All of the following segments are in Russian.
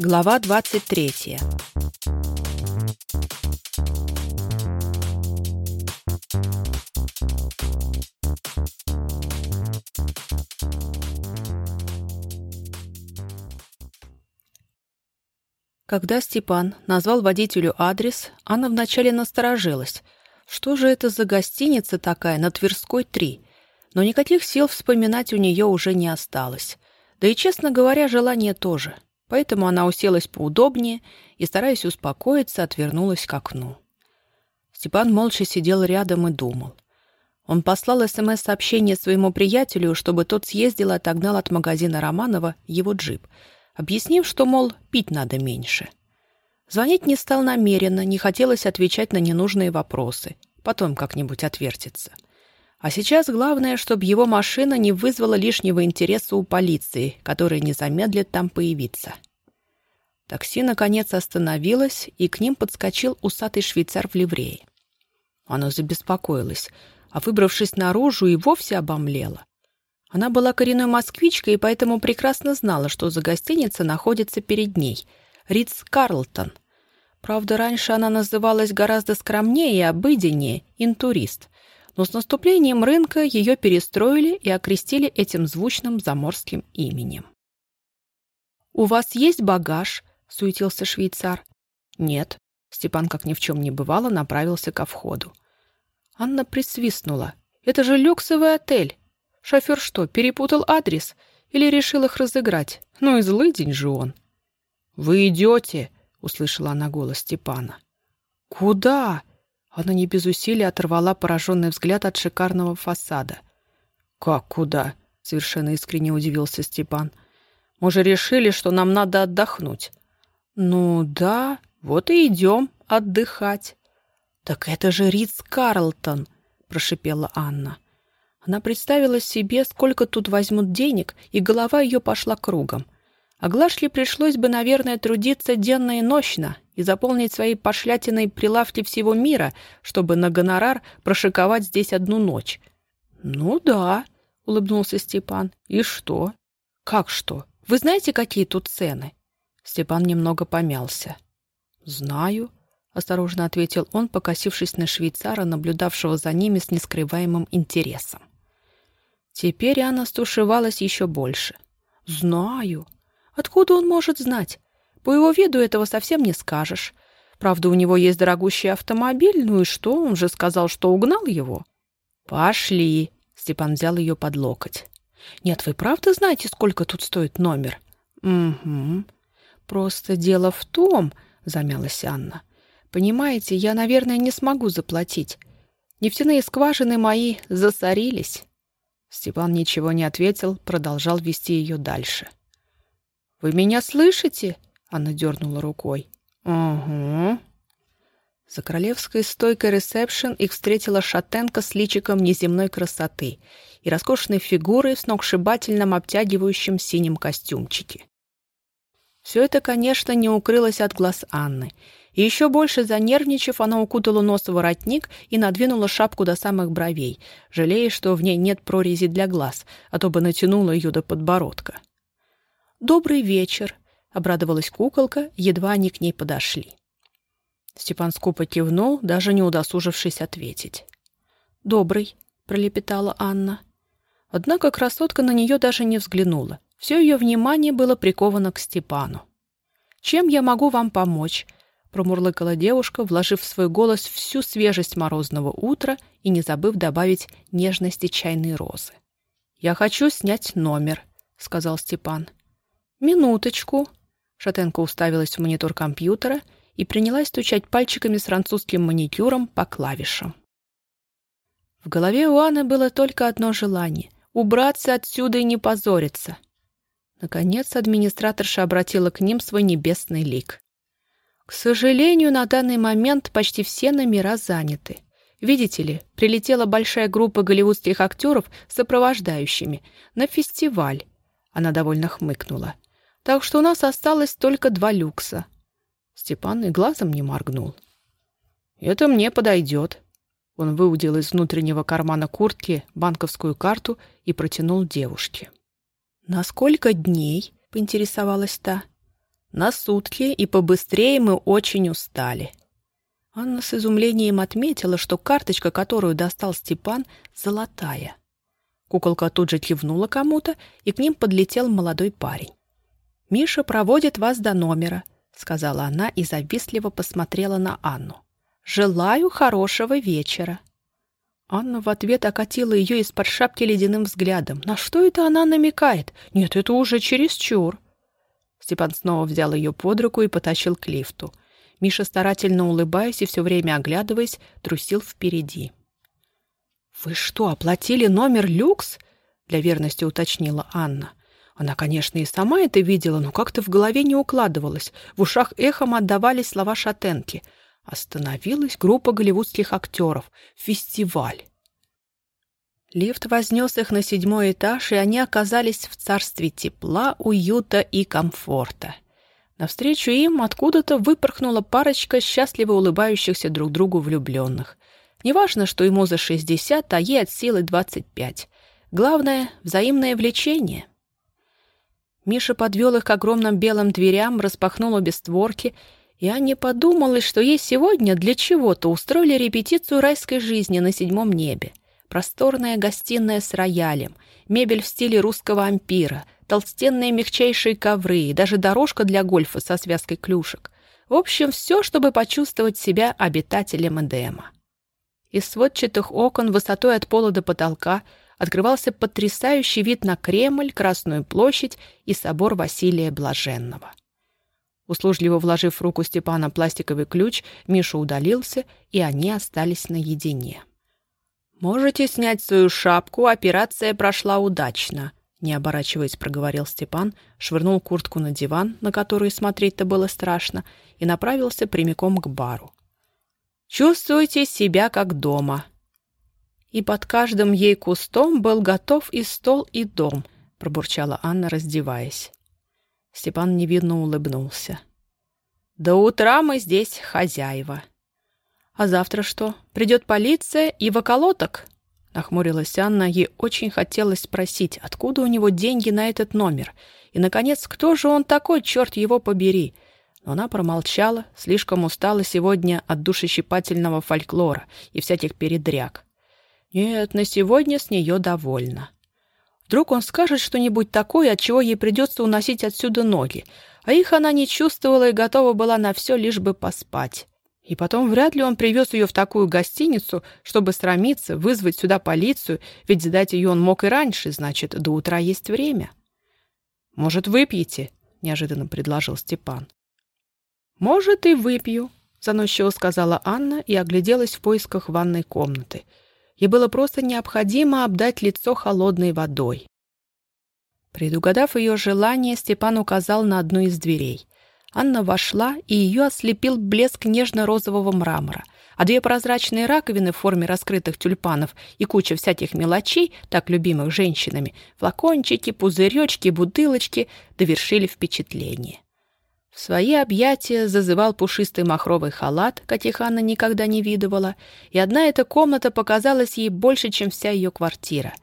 Глава 23 Когда Степан назвал водителю адрес, Анна вначале насторожилась. Что же это за гостиница такая на Тверской 3? Но никаких сил вспоминать у нее уже не осталось. Да и, честно говоря, желание тоже — Поэтому она уселась поудобнее и, стараясь успокоиться, отвернулась к окну. Степан молча сидел рядом и думал. Он послал СМС-сообщение своему приятелю, чтобы тот съездил и отогнал от магазина Романова его джип, объяснив, что, мол, пить надо меньше. Звонить не стал намеренно, не хотелось отвечать на ненужные вопросы. Потом как-нибудь отвертится. — а сейчас главное, чтобы его машина не вызвала лишнего интереса у полиции, которая не замедлит там появиться. Такси, наконец, остановилось, и к ним подскочил усатый швейцар в ливрее. Она забеспокоилась, а, выбравшись наружу, и вовсе обомлела. Она была коренной москвичкой и поэтому прекрасно знала, что за гостиница находится перед ней — Ридс Карлтон. Правда, раньше она называлась гораздо скромнее и обыденнее — «Интурист», но с наступлением рынка ее перестроили и окрестили этим звучным заморским именем. «У вас есть багаж?» — суетился швейцар. «Нет». Степан, как ни в чем не бывало, направился ко входу. Анна присвистнула. «Это же люксовый отель. Шофер что, перепутал адрес? Или решил их разыграть? Ну и злый день же он». «Вы идете?» — услышала она голос Степана. «Куда?» Она не без усилий оторвала пораженный взгляд от шикарного фасада. «Как куда?» — совершенно искренне удивился Степан. «Мы же решили, что нам надо отдохнуть». «Ну да, вот и идем отдыхать». «Так это же Ридс Карлтон!» — прошипела Анна. Она представила себе, сколько тут возьмут денег, и голова ее пошла кругом. А Глашли пришлось бы, наверное, трудиться денно и нощно, и заполнить своей пошлятиной прилавки всего мира, чтобы на гонорар прошиковать здесь одну ночь. «Ну да», — улыбнулся Степан. «И что?» «Как что? Вы знаете, какие тут цены?» Степан немного помялся. «Знаю», — осторожно ответил он, покосившись на швейцара, наблюдавшего за ними с нескрываемым интересом. Теперь Анна стушевалась еще больше. «Знаю. Откуда он может знать? По его виду этого совсем не скажешь. Правда, у него есть дорогущий автомобиль, ну и что? Он же сказал, что угнал его. «Пошли!» — Степан взял ее под локоть. «Нет, вы правда знаете, сколько тут стоит номер?» «Угу. Просто дело в том...» — замялась Анна. «Понимаете, я, наверное, не смогу заплатить. Нефтяные скважины мои засорились». Степан ничего не ответил, продолжал вести ее дальше. «Вы меня слышите?» Она дернула рукой. «Угу». За королевской стойкой ресепшн их встретила шатенка с личиком неземной красоты и роскошной фигурой в сногсшибательном обтягивающем синем костюмчике. Все это, конечно, не укрылось от глаз Анны, и еще больше занервничав, она укутала нос в воротник и надвинула шапку до самых бровей, жалея, что в ней нет прорези для глаз, а то бы натянула ее до подбородка. «Добрый вечер», — обрадовалась куколка, едва они к ней подошли. Степан скупо кивнул, даже не удосужившись ответить. «Добрый», — пролепетала Анна. Однако красотка на нее даже не взглянула. Все ее внимание было приковано к Степану. «Чем я могу вам помочь?» — промурлыкала девушка, вложив в свой голос всю свежесть морозного утра и не забыв добавить нежности чайной розы. «Я хочу снять номер», — сказал Степан. «Минуточку», Шатенко уставилась в монитор компьютера и принялась стучать пальчиками с французским маникюром по клавишам. В голове у Анны было только одно желание — убраться отсюда и не позориться. Наконец администраторша обратила к ним свой небесный лик. К сожалению, на данный момент почти все номера заняты. Видите ли, прилетела большая группа голливудских актеров с сопровождающими на фестиваль. Она довольно хмыкнула — так что у нас осталось только два люкса. Степан и глазом не моргнул. «Это мне подойдет». Он выудил из внутреннего кармана куртки банковскую карту и протянул девушке. «На сколько дней?» — поинтересовалась та. На сутки и побыстрее мы очень устали». Анна с изумлением отметила, что карточка, которую достал Степан, золотая. Куколка тут же кивнула кому-то, и к ним подлетел молодой парень. «Миша проводит вас до номера», — сказала она и завистливо посмотрела на Анну. «Желаю хорошего вечера». Анна в ответ окатила ее из-под шапки ледяным взглядом. На что это она намекает? Нет, это уже чересчур. Степан снова взял ее под руку и потащил к лифту. Миша, старательно улыбаясь и все время оглядываясь, трусил впереди. «Вы что, оплатили номер люкс?» — для верности уточнила Анна. Она, конечно, и сама это видела, но как-то в голове не укладывалось. В ушах эхом отдавались слова шатенки — Остановилась группа голливудских актеров. Фестиваль. Лифт вознес их на седьмой этаж, и они оказались в царстве тепла, уюта и комфорта. Навстречу им откуда-то выпорхнула парочка счастливо улыбающихся друг другу влюбленных. Неважно, что ему за шестьдесят, а ей от силы двадцать пять. Главное — взаимное влечение. Миша подвел их к огромным белым дверям, распахнул обе створки — я не подумала, что ей сегодня для чего-то устроили репетицию райской жизни на седьмом небе. Просторная гостиная с роялем, мебель в стиле русского ампира, толстенные мягчайшие ковры и даже дорожка для гольфа со связкой клюшек. В общем, все, чтобы почувствовать себя обитателем Эдема. Из сводчатых окон высотой от пола до потолка открывался потрясающий вид на Кремль, Красную площадь и собор Василия Блаженного. Услужливо вложив в руку Степана пластиковый ключ, Миша удалился, и они остались наедине. «Можете снять свою шапку, операция прошла удачно», не оборачиваясь, проговорил Степан, швырнул куртку на диван, на который смотреть-то было страшно, и направился прямиком к бару. «Чувствуйте себя как дома». И под каждым ей кустом был готов и стол, и дом, пробурчала Анна, раздеваясь. Степан невидно улыбнулся. «До утра мы здесь хозяева». «А завтра что? Придет полиция и в околоток?» Нахмурилась Анна, ей очень хотелось спросить, откуда у него деньги на этот номер. И, наконец, кто же он такой, черт его побери? Но она промолчала, слишком устала сегодня от душещипательного фольклора и всяких передряг. Нет, на сегодня с нее довольна. Вдруг он скажет что-нибудь такое, от чего ей придется уносить отсюда ноги, а их она не чувствовала и готова была на все, лишь бы поспать. И потом вряд ли он привез ее в такую гостиницу, чтобы срамиться, вызвать сюда полицию, ведь сдать ее он мог и раньше, значит, до утра есть время. «Может, выпьете?» — неожиданно предложил Степан. «Может, и выпью», — заносчиво сказала Анна и огляделась в поисках ванной комнаты — Ей было просто необходимо обдать лицо холодной водой. Предугадав ее желание, Степан указал на одну из дверей. Анна вошла, и ее ослепил блеск нежно-розового мрамора, а две прозрачные раковины в форме раскрытых тюльпанов и куча всяких мелочей, так любимых женщинами, флакончики, пузыречки, бутылочки, довершили впечатление. В свои объятия зазывал пушистый махровый халат, каких Анна никогда не видывала, и одна эта комната показалась ей больше, чем вся ее квартира.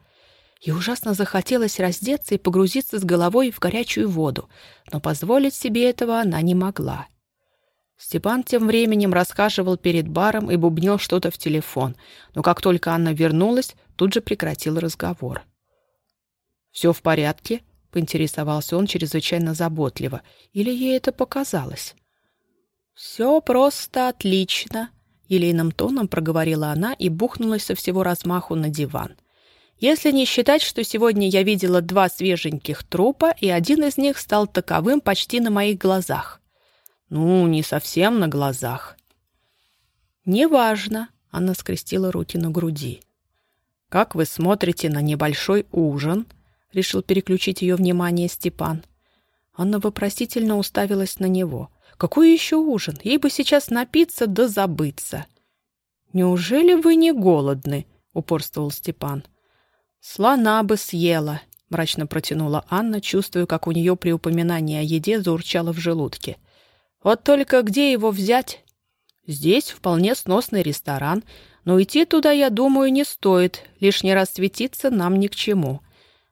И ужасно захотелось раздеться и погрузиться с головой в горячую воду, но позволить себе этого она не могла. Степан тем временем расхаживал перед баром и бубнил что-то в телефон, но как только Анна вернулась, тут же прекратил разговор. «Все в порядке?» Поинтересовался он чрезвычайно заботливо. Или ей это показалось? «Все просто отлично», — елейным тоном проговорила она и бухнулась со всего размаху на диван. «Если не считать, что сегодня я видела два свеженьких трупа, и один из них стал таковым почти на моих глазах». «Ну, не совсем на глазах». «Неважно», — она скрестила руки на груди. «Как вы смотрите на небольшой ужин?» Решил переключить ее внимание Степан. Анна вопросительно уставилась на него. «Какой еще ужин? Ей бы сейчас напиться да забыться!» «Неужели вы не голодны?» — упорствовал Степан. «Слона бы съела!» — мрачно протянула Анна, чувствуя, как у нее при упоминании о еде заурчало в желудке. «Вот только где его взять?» «Здесь вполне сносный ресторан, но идти туда, я думаю, не стоит. Лишний раз светиться нам ни к чему.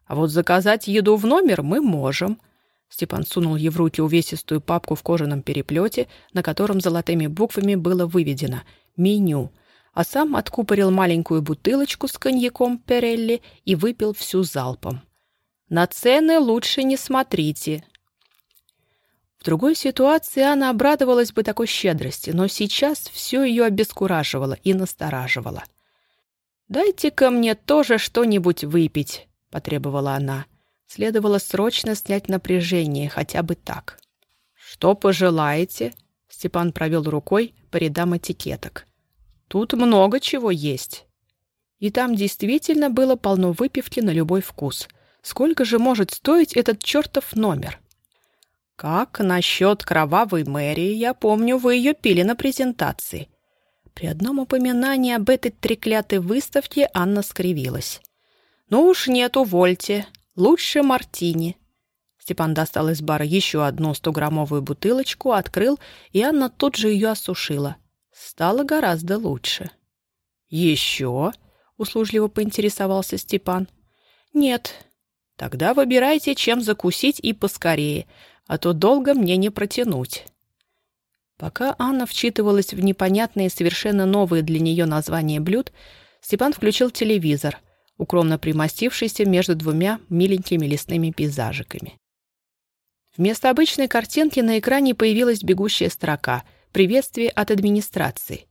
А вот заказать еду в номер мы можем. Степан сунул ей в руки увесистую папку в кожаном переплете, на котором золотыми буквами было выведено «Меню», а сам откупорил маленькую бутылочку с коньяком Перелли и выпил всю залпом. «На цены лучше не смотрите». В другой ситуации она обрадовалась бы такой щедрости, но сейчас все ее обескураживало и настораживало. «Дайте-ка мне тоже что-нибудь выпить», — потребовала она. Следовало срочно снять напряжение, хотя бы так. «Что пожелаете?» — Степан провел рукой по рядам этикеток. Тут много чего есть. И там действительно было полно выпивки на любой вкус. Сколько же может стоить этот чертов номер? Как насчет кровавой мэрии, я помню, вы ее пили на презентации. При одном упоминании об этой треклятой выставке Анна скривилась. «Ну уж нет, увольте. Лучше мартини». Степан достал из бара еще одну стограммовую бутылочку, открыл, и Анна тут же ее осушила стало гораздо лучше. «Еще?» — услужливо поинтересовался Степан. «Нет. Тогда выбирайте, чем закусить и поскорее, а то долго мне не протянуть». Пока Анна вчитывалась в непонятные, совершенно новые для нее названия блюд, Степан включил телевизор, укромно примостившийся между двумя миленькими лесными пейзажиками. Вместо обычной картинки на экране появилась бегущая строка — приветствие от администрации.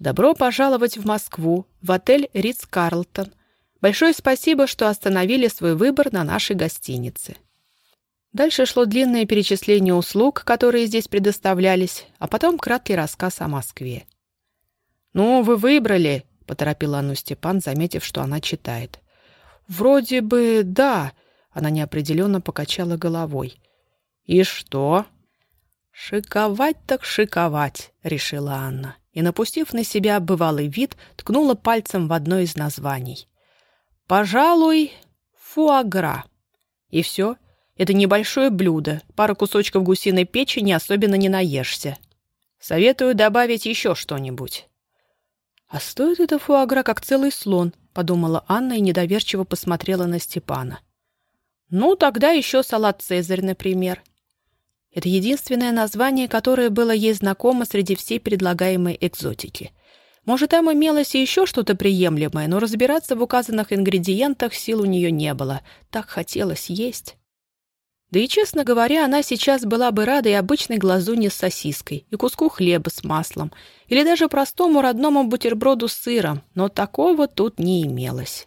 «Добро пожаловать в Москву, в отель Ритц Карлтон. Большое спасибо, что остановили свой выбор на нашей гостинице». Дальше шло длинное перечисление услуг, которые здесь предоставлялись, а потом краткий рассказ о Москве. «Ну, вы выбрали», — поторопил Анну Степан, заметив, что она читает. «Вроде бы да», — она неопределенно покачала головой. «И что?» «Шиковать так шиковать», — решила Анна, и, напустив на себя бывалый вид, ткнула пальцем в одно из названий. «Пожалуй, фуагра». И все. Это небольшое блюдо, пара кусочков гусиной печени особенно не наешься. Советую добавить еще что-нибудь. «А стоит это фуагра, как целый слон», — подумала Анна и недоверчиво посмотрела на Степана. «Ну, тогда еще салат «Цезарь», например. Это единственное название, которое было ей знакомо среди всей предлагаемой экзотики. Может, там имелось и еще что-то приемлемое, но разбираться в указанных ингредиентах сил у нее не было. Так хотелось есть. Да и, честно говоря, она сейчас была бы рада и обычной глазуне с сосиской, и куску хлеба с маслом, или даже простому родному бутерброду с сыром, но такого тут не имелось.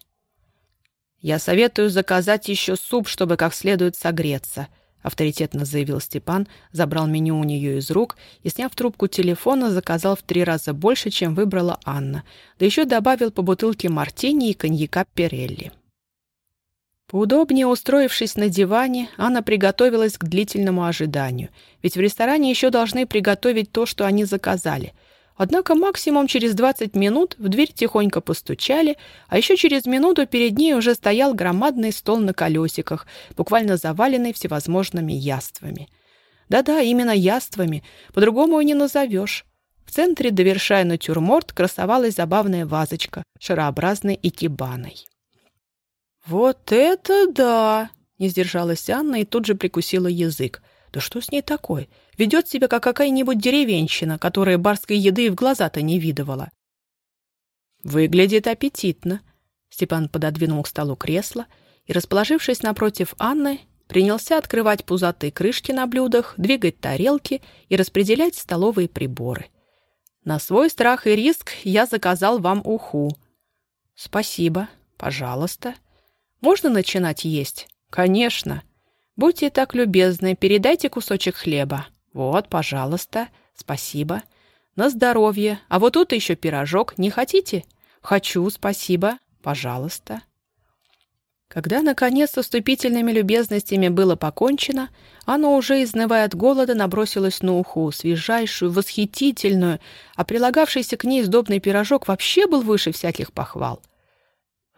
«Я советую заказать еще суп, чтобы как следует согреться», — авторитетно заявил Степан, забрал меню у нее из рук и, сняв трубку телефона, заказал в три раза больше, чем выбрала Анна, да еще добавил по бутылке мартини и коньяка Перелли. Поудобнее устроившись на диване, Анна приготовилась к длительному ожиданию, ведь в ресторане еще должны приготовить то, что они заказали — Однако максимум через 20 минут в дверь тихонько постучали, а еще через минуту перед ней уже стоял громадный стол на колесиках, буквально заваленный всевозможными яствами. Да-да, именно яствами, по-другому и не назовешь. В центре, довершая натюрморт, красовалась забавная вазочка, шарообразной икебаной. «Вот это да!» — не сдержалась Анна и тут же прикусила язык. «Да что с ней такое? Ведет себя, как какая-нибудь деревенщина, которая барской еды и в глаза-то не видывала. «Выглядит аппетитно», — Степан пододвинул к столу кресло и, расположившись напротив Анны, принялся открывать пузатые крышки на блюдах, двигать тарелки и распределять столовые приборы. «На свой страх и риск я заказал вам уху». «Спасибо. Пожалуйста. Можно начинать есть?» «Конечно. Будьте так любезны, передайте кусочек хлеба. «Вот, пожалуйста. Спасибо. На здоровье. А вот тут еще пирожок. Не хотите?» «Хочу, спасибо. Пожалуйста». Когда, наконец, с вступительными любезностями было покончено, оно уже, изнывая от голода, набросилось на уху, свежайшую, восхитительную, а прилагавшийся к ней сдобный пирожок вообще был выше всяких похвал.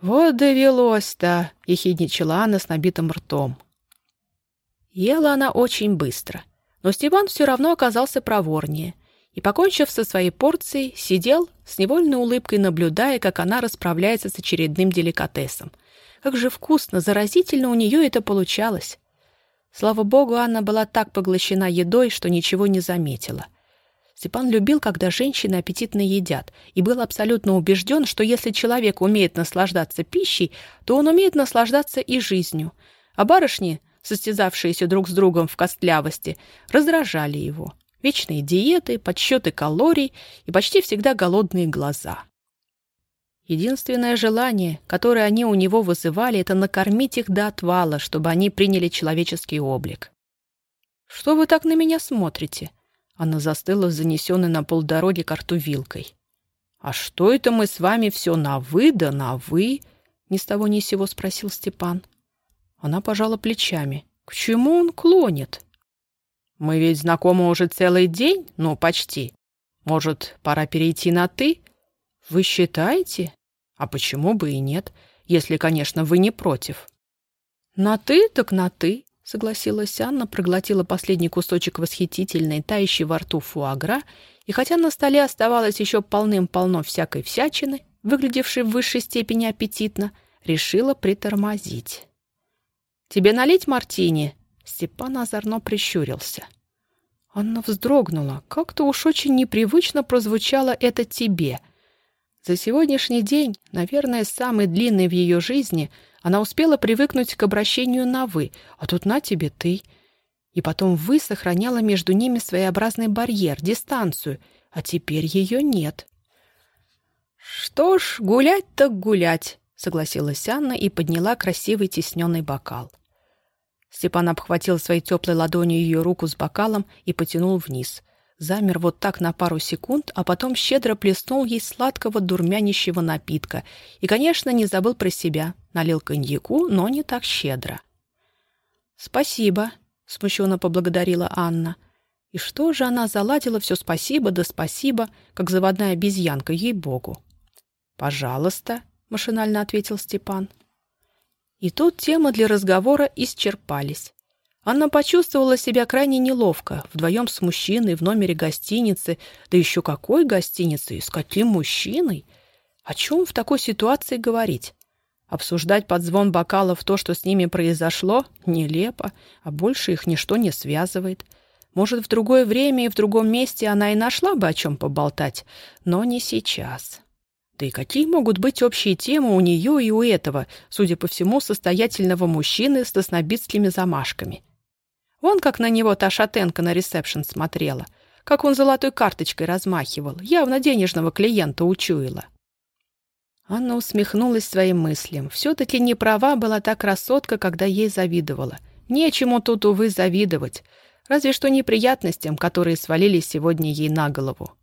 «Вот довелось-то!» — ехидничала Анна с набитым ртом. Ела она очень быстро — но Степан все равно оказался проворнее и, покончив со своей порцией, сидел с невольной улыбкой, наблюдая, как она расправляется с очередным деликатесом. Как же вкусно, заразительно у нее это получалось. Слава богу, Анна была так поглощена едой, что ничего не заметила. Степан любил, когда женщины аппетитно едят, и был абсолютно убежден, что если человек умеет наслаждаться пищей, то он умеет наслаждаться и жизнью. А барышни, состязавшиеся друг с другом в костлявости, раздражали его. Вечные диеты, подсчеты калорий и почти всегда голодные глаза. Единственное желание, которое они у него вызывали, это накормить их до отвала, чтобы они приняли человеческий облик. «Что вы так на меня смотрите?» Она застыла, занесенной на полдороги карту вилкой. «А что это мы с вами все на «вы» да на «вы»?» Ни с того ни сего спросил Степан. Она пожала плечами. «К чему он клонит?» «Мы ведь знакомы уже целый день, ну, почти. Может, пора перейти на «ты»?» «Вы считаете?» «А почему бы и нет, если, конечно, вы не против?» «На «ты» так на «ты», — согласилась Анна, проглотила последний кусочек восхитительной, тающей во рту фуагра, и хотя на столе оставалось еще полным-полно всякой всячины, выглядевшей в высшей степени аппетитно, решила притормозить. «Тебе налить мартини?» Степан озорно прищурился. Анна вздрогнула. Как-то уж очень непривычно прозвучало это «тебе», — за сегодняшний день, наверное, самый длинный в ее жизни, она успела привыкнуть к обращению на «вы», а тут на тебе «ты». И потом «вы» сохраняла между ними своеобразный барьер, дистанцию, а теперь ее нет. «Что ж, гулять так гулять», — согласилась Анна и подняла красивый тесненный бокал. Степан обхватил своей теплой ладонью ее руку с бокалом и потянул вниз — замер вот так на пару секунд, а потом щедро плеснул ей сладкого дурмянящего напитка и, конечно, не забыл про себя. Налил коньяку, но не так щедро. «Спасибо», — смущенно поблагодарила Анна. И что же она заладила все спасибо да спасибо, как заводная обезьянка, ей-богу. «Пожалуйста», — машинально ответил Степан. И тут темы для разговора исчерпались. Анна почувствовала себя крайне неловко, вдвоем с мужчиной в номере гостиницы, да еще какой гостиницы и с каким мужчиной? О чем в такой ситуации говорить? Обсуждать под звон бокалов то, что с ними произошло, нелепо, а больше их ничто не связывает. Может, в другое время и в другом месте она и нашла бы о чем поболтать, но не сейчас. Да и какие могут быть общие темы у нее и у этого, судя по всему, состоятельного мужчины с тоснобитскими замашками? Вон как на него та шатенка на ресепшн смотрела, как он золотой карточкой размахивал, явно денежного клиента учуяла. Анна усмехнулась своим мыслям. Все-таки не права была та красотка, когда ей завидовала. Нечему тут, увы, завидовать. Разве что неприятностям, которые свалились сегодня ей на голову.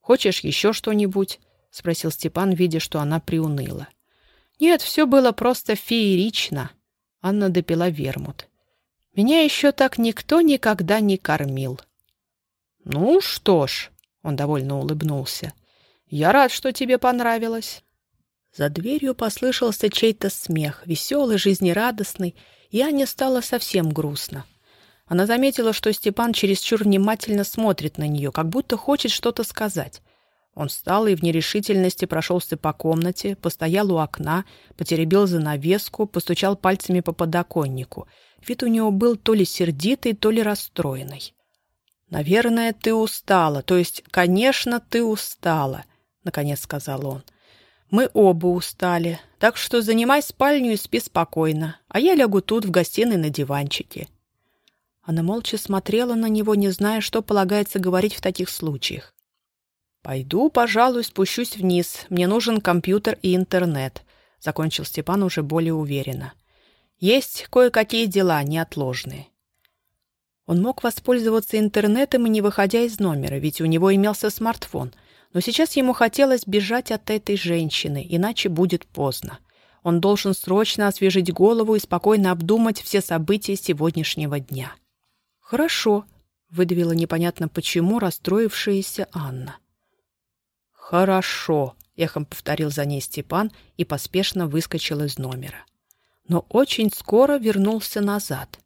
«Хочешь еще что-нибудь?» — спросил Степан, видя, что она приуныла. «Нет, все было просто феерично». Анна допила вермут. Меня еще так никто никогда не кормил. «Ну что ж», — он довольно улыбнулся, — «я рад, что тебе понравилось». За дверью послышался чей-то смех, веселый, жизнерадостный, и Аня стала совсем грустно. Она заметила, что Степан чересчур внимательно смотрит на нее, как будто хочет что-то сказать. Он встал и в нерешительности прошелся по комнате, постоял у окна, потеребил занавеску, постучал пальцами по подоконнику — Вид у него был то ли сердитый, то ли расстроенный. «Наверное, ты устала, то есть, конечно, ты устала», — наконец сказал он. «Мы оба устали, так что занимай спальню и спи спокойно, а я лягу тут, в гостиной, на диванчике». Она молча смотрела на него, не зная, что полагается говорить в таких случаях. «Пойду, пожалуй, спущусь вниз. Мне нужен компьютер и интернет», — закончил Степан уже более уверенно. Есть кое-какие дела неотложные. Он мог воспользоваться интернетом и не выходя из номера, ведь у него имелся смартфон. Но сейчас ему хотелось бежать от этой женщины, иначе будет поздно. Он должен срочно освежить голову и спокойно обдумать все события сегодняшнего дня. «Хорошо», — выдавила непонятно почему расстроившаяся Анна. «Хорошо», — эхом повторил за ней Степан и поспешно выскочил из номера но очень скоро вернулся назад.